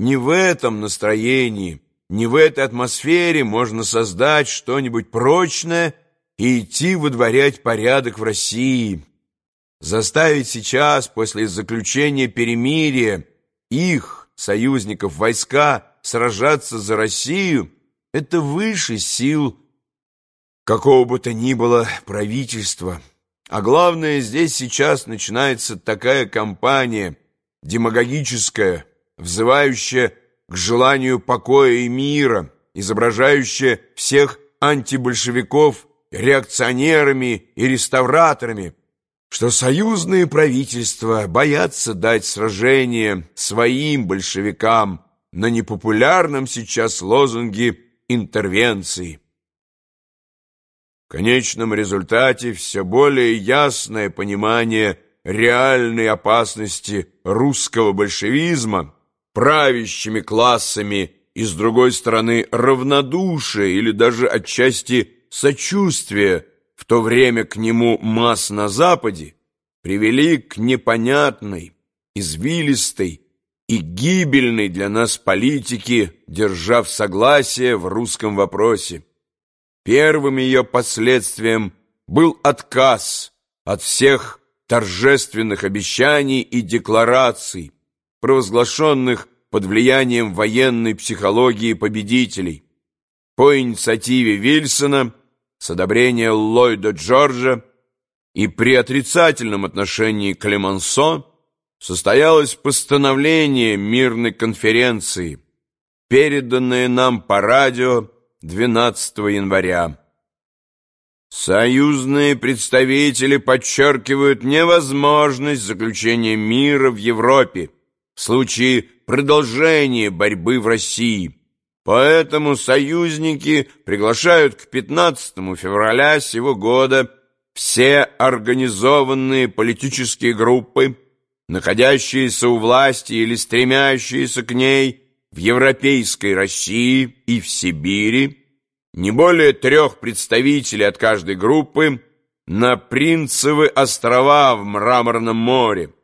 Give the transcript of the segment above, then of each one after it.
не в этом настроении, не в этой атмосфере можно создать что-нибудь прочное и идти выдворять порядок в России. Заставить сейчас, после заключения перемирия, их, союзников, войска сражаться за Россию, это выше сил какого бы то ни было правительства. А главное, здесь сейчас начинается такая кампания, демагогическая, взывающая к желанию покоя и мира, изображающая всех антибольшевиков реакционерами и реставраторами, что союзные правительства боятся дать сражение своим большевикам на непопулярном сейчас лозунге интервенции. В конечном результате все более ясное понимание реальной опасности русского большевизма правящими классами и, с другой стороны, равнодушие или даже отчасти сочувствие в то время к нему масс на Западе привели к непонятной, извилистой и гибельной для нас политике, держав согласие в русском вопросе. Первым ее последствием был отказ от всех торжественных обещаний и деклараций, провозглашенных под влиянием военной психологии победителей. По инициативе Вильсона, с одобрения Ллойда Джорджа и при отрицательном отношении Клемансо состоялось постановление мирной конференции, переданное нам по радио 12 января. Союзные представители подчеркивают невозможность заключения мира в Европе в случае продолжения борьбы в России. Поэтому союзники приглашают к 15 февраля сего года все организованные политические группы, находящиеся у власти или стремящиеся к ней, в Европейской России и в Сибири, не более трех представителей от каждой группы на Принцевы острова в Мраморном море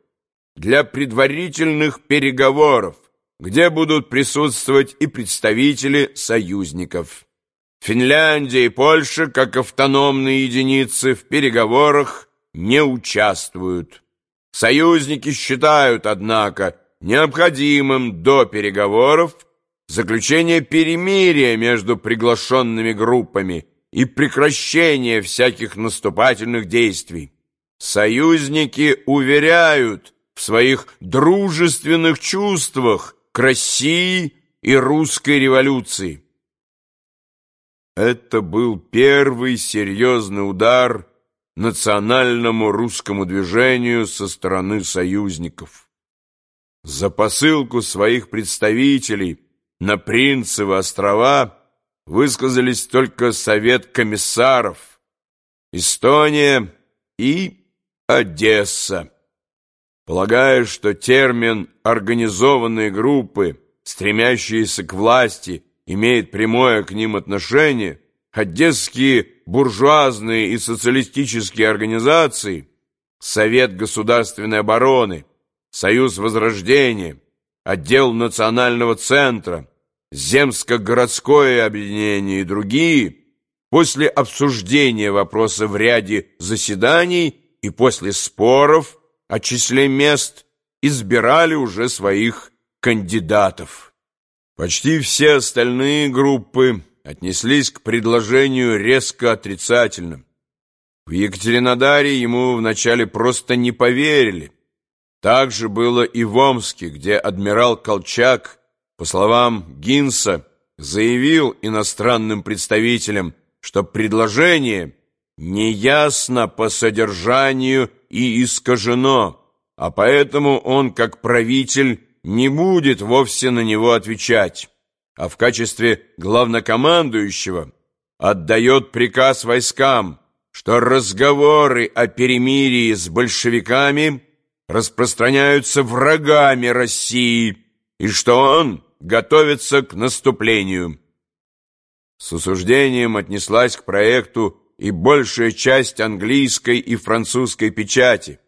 для предварительных переговоров, где будут присутствовать и представители союзников. Финляндия и Польша, как автономные единицы, в переговорах не участвуют. Союзники считают, однако, необходимым до переговоров заключение перемирия между приглашенными группами и прекращение всяких наступательных действий. Союзники уверяют в своих дружественных чувствах к России и русской революции. Это был первый серьезный удар национальному русскому движению со стороны союзников. За посылку своих представителей на Принцевы острова высказались только Совет комиссаров, Эстония и Одесса. Полагая, что термин «организованные группы», стремящиеся к власти, имеет прямое к ним отношение, одесские буржуазные и социалистические организации, Совет государственной обороны, Союз Возрождения, отдел Национального центра, Земско-городское объединение и другие, после обсуждения вопроса в ряде заседаний и после споров о числе мест избирали уже своих кандидатов. Почти все остальные группы отнеслись к предложению резко отрицательно. В Екатеринодаре ему вначале просто не поверили, так же было и в Омске, где адмирал Колчак, по словам Гинса, заявил иностранным представителям, что предложение неясно по содержанию и искажено, а поэтому он, как правитель, не будет вовсе на него отвечать, а в качестве главнокомандующего отдает приказ войскам, что разговоры о перемирии с большевиками – распространяются врагами России и что он готовится к наступлению. С осуждением отнеслась к проекту и большая часть английской и французской печати.